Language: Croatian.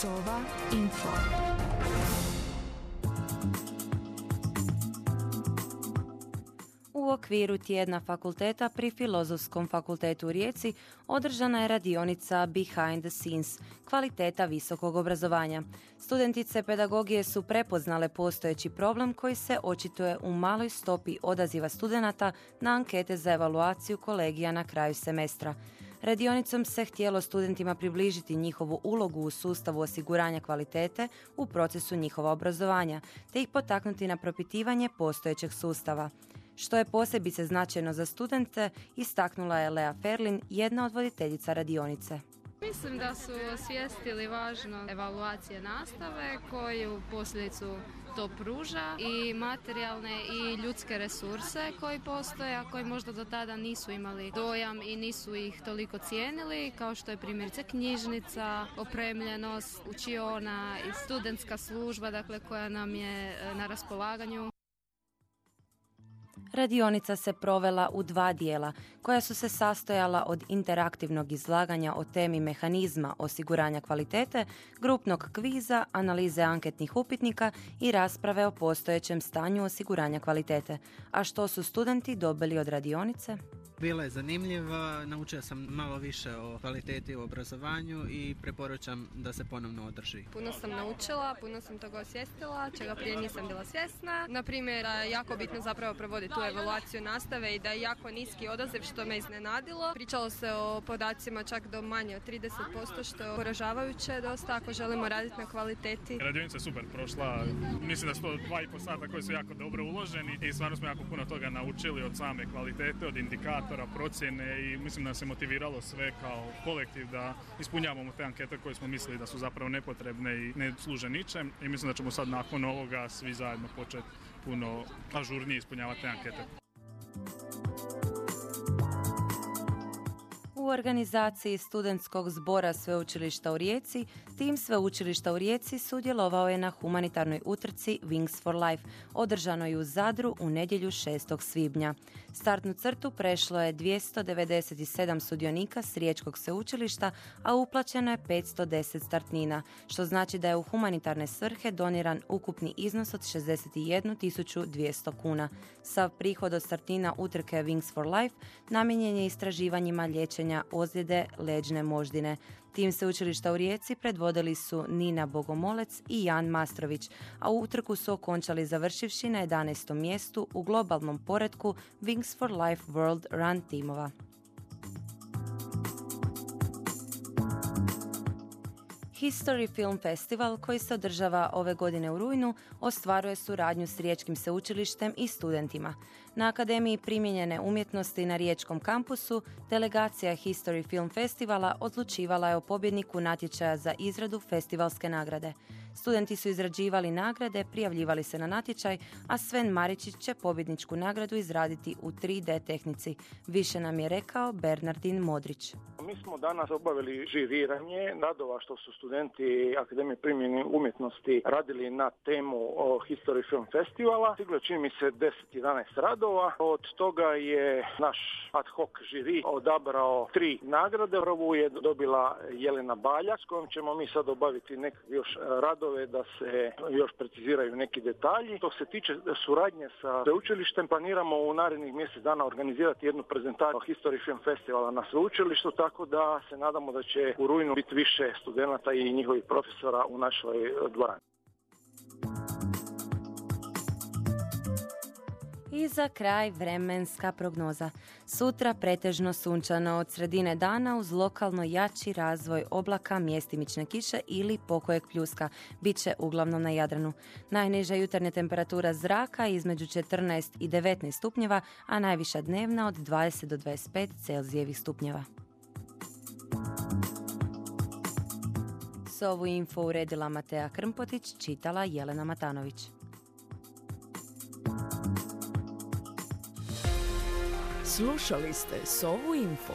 Sova Info. U okviru tjedna fakulteta pri Filozofskom fakultetu u Rijeci održana je radionica Behind the Scenes, kvaliteta visokog obrazovanja. Studentice pedagogije su prepoznale postojeći problem koji se očituje u maloj stopi odaziva studenata na ankete za evaluaciju kolegija na kraju semestra. Radionicom se htjelo studentima približiti njihovu ulogu u sustavu osiguranja kvalitete u procesu njihova obrazovanja, te ih potaknuti na propitivanje postojećeg sustava. Što je posebice značajno za studente, istaknula je Lea Ferlin, jedna od voditeljica radionice. Mislim da su osvijestili važnost evaluacije nastave koju posljedicu to pruža i materijalne i ljudske resurse koji postoje, a koji možda do tada nisu imali dojam i nisu ih toliko cijenili, kao što je primjerice knjižnica, opremljenost, učiona i studentska služba dakle, koja nam je e, na raspolaganju. Radionica se provela u dva dijela, koja su se sastojala od interaktivnog izlaganja o temi mehanizma osiguranja kvalitete, grupnog kviza, analize anketnih upitnika i rasprave o postojećem stanju osiguranja kvalitete. A što su studenti dobili od radionice? Bila je zanimljiva, naučio sam malo više o kvaliteti u obrazovanju i preporučam da se ponovno održi. Puno sam naučila, puno sam toga osvijestila, čega prije nisam bila svjesna. Na primjer, jako bitno zapravo provoditi tu evaluaciju nastave i da je jako niski odaziv što me iznenadilo. Pričalo se o podacima čak do manje od 30% što je poražavajuće dosta ako želimo raditi na kvaliteti. Radionica je super prošla, mislim da su to dva i po sata koji su jako dobro uloženi i stvarno smo jako puno toga naučili od same kvalitete, od indikatora, procjene i mislim da se motiviralo sve kao kolektiv da ispunjavamo te ankete koje smo mislili da su zapravo nepotrebne i ne služe ničem i mislim da ćemo sad nakon ovoga svi zajedno početi puno ažurnije ispunjavati te ankete. Organizaciji studentskog zbora Sveučilišta u Rijeci, tim Sveučilišta u Rijeci sudjelovao je na humanitarnoj utrci Wings for Life, održanoj u Zadru u nedjelju 6. svibnja. Startnu crtu prešlo je 297 sudionika s Riječkog sveučilišta, a uplaćeno je 510 startnina, što znači da je u humanitarne svrhe doniran ukupni iznos od 61.200 kuna. Sav prihod od startnina utrke Wings for Life namijenjen je istraživanjima liječenja ozljede leđne moždine. Tim sveučilišta u Rijeci predvodili su Nina Bogomolec i Jan Mastrović, a utrku su okončali završivši na 11. mjestu u globalnom poredku Wings for Life World Run timova. History Film Festival, koji se održava ove godine u rujnu, ostvaruje suradnju s Riječkim sveučilištem i studentima. Na Akademiji primijenjene umjetnosti na Riječkom kampusu, delegacija History Film Festivala odlučivala je o pobjedniku natječaja za izradu festivalske nagrade. Studenti su izrađivali nagrade, prijavljivali se na natječaj, a Sven Maričić će pobjedničku nagradu izraditi u 3D tehnici. Više nam je rekao Bernardin Modrić. Mi smo danas obavili žiriranje radova što su studenti Akademije primjene umjetnosti radili na temu History Film Festivala. Stiglo čini mi se 10-11 radova. Od toga je naš ad hoc žiri odabrao tri nagrade. Prvu je dobila Jelena Balja s kojom ćemo mi sad obaviti nekakve još radove da se još preciziraju neki detalji. Što se tiče suradnje sa sveučilištem, planiramo u narednih mjesec dana organizirati jednu prezentaciju History Film Festivala na sveučilištu, tako da se nadamo da će u rujnu biti više studenata i njihovih profesora u našoj dvorani. I za kraj vremenska prognoza. Sutra pretežno sunčano od sredine dana uz lokalno jači razvoj oblaka, mjestimične kiše ili pokojeg pljuska. Biće uglavnom na Jadranu. Najniža jutarnja temperatura zraka između 14 i 19 stupnjeva, a najviša dnevna od 20 do 25 Celzijevih stupnjeva. S ovu info uredila Matea Krmpotić, čitala Jelena Matanović. Slušali ste Sovu Info.